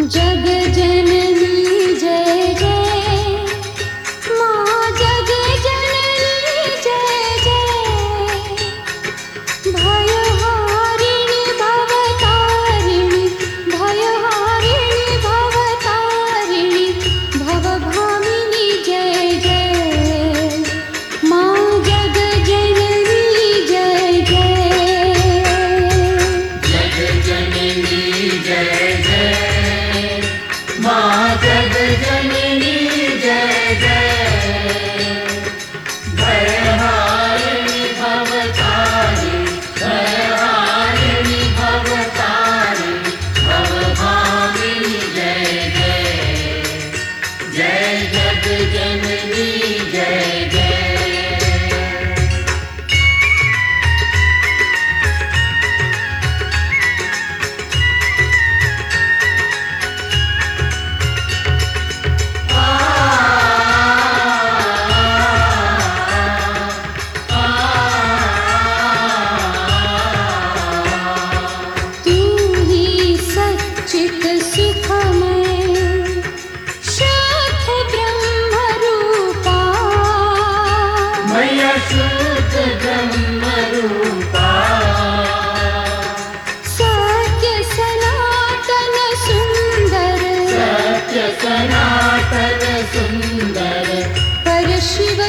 जग जन जग जननी जय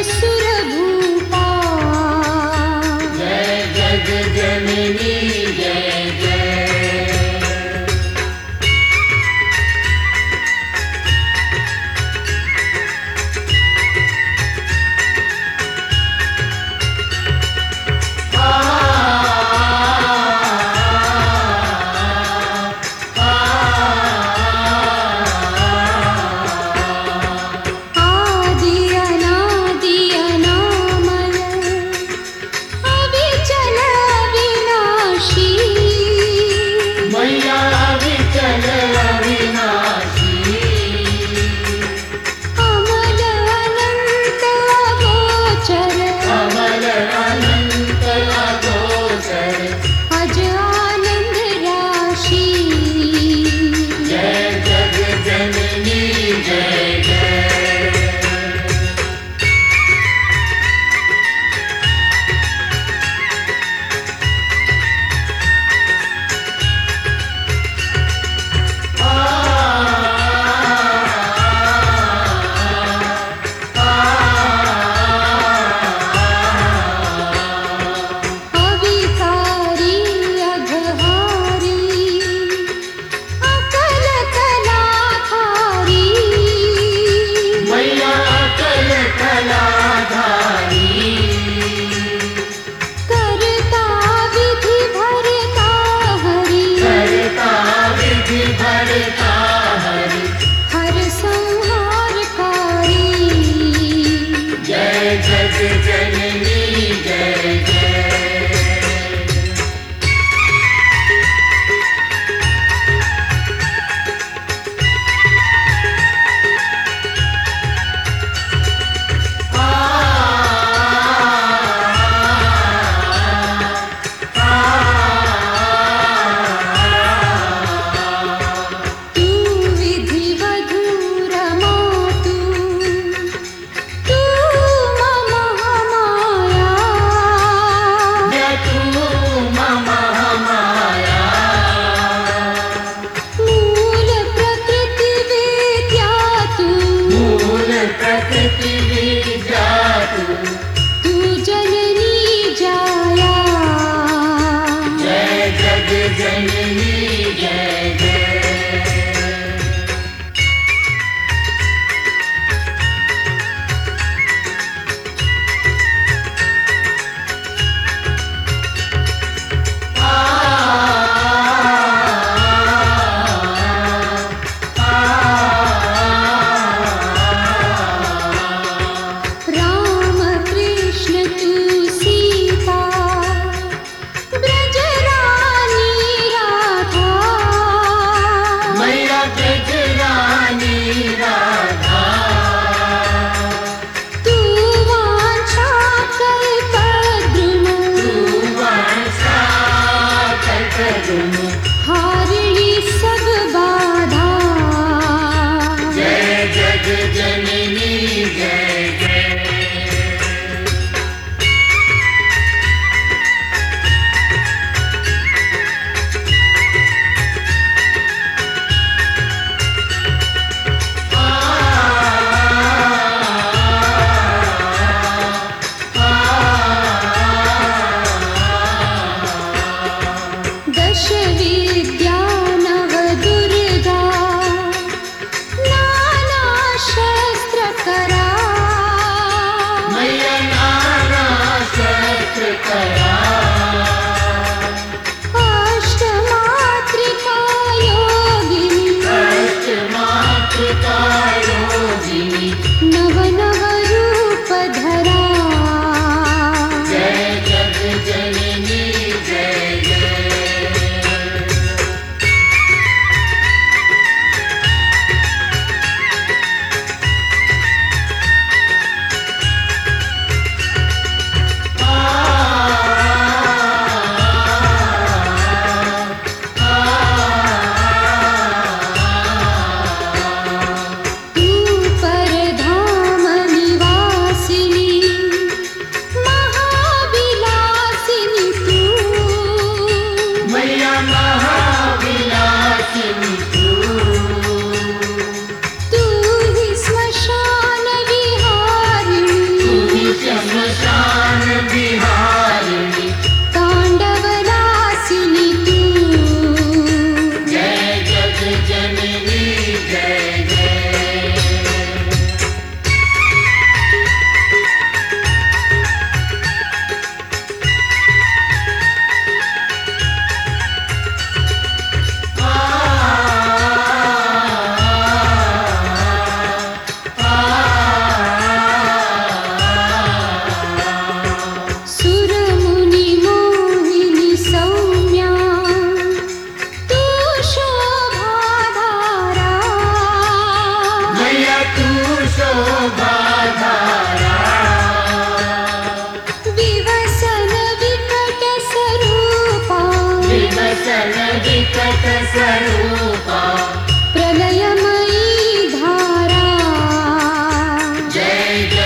सुर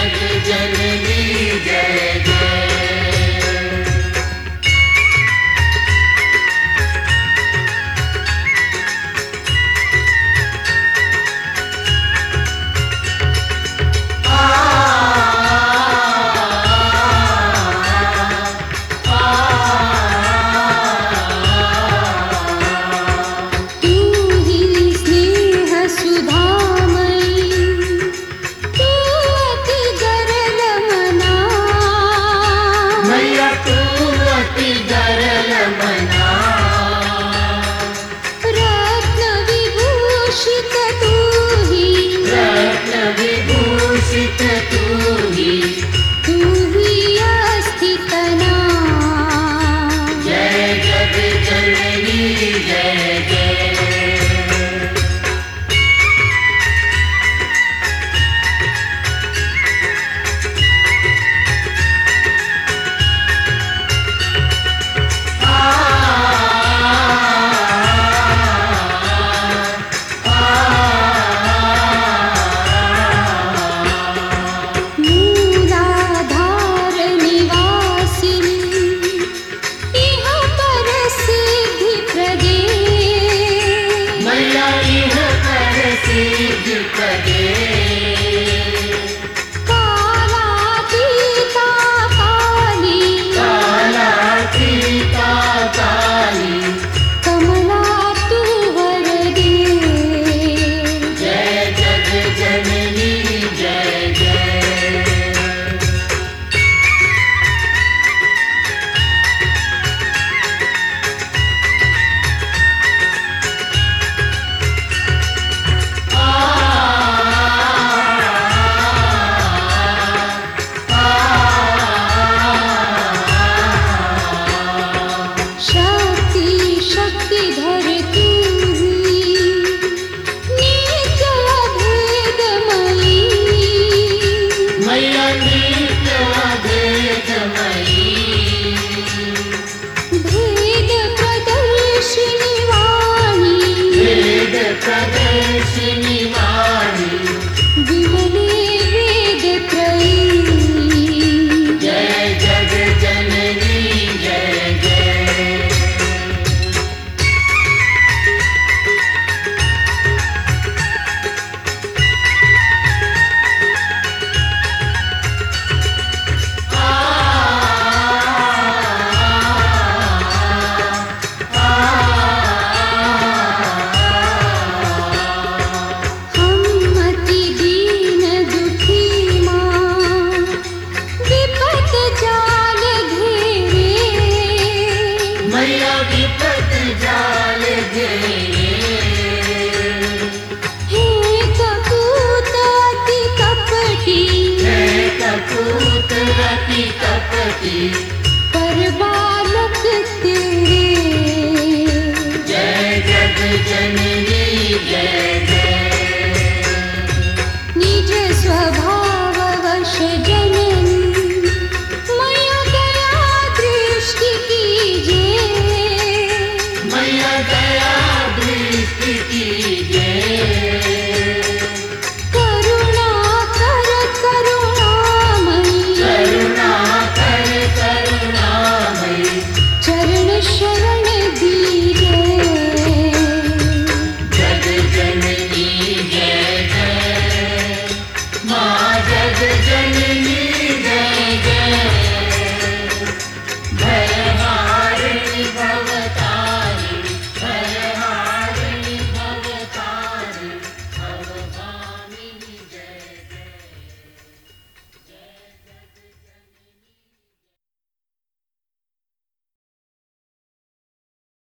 जग जननी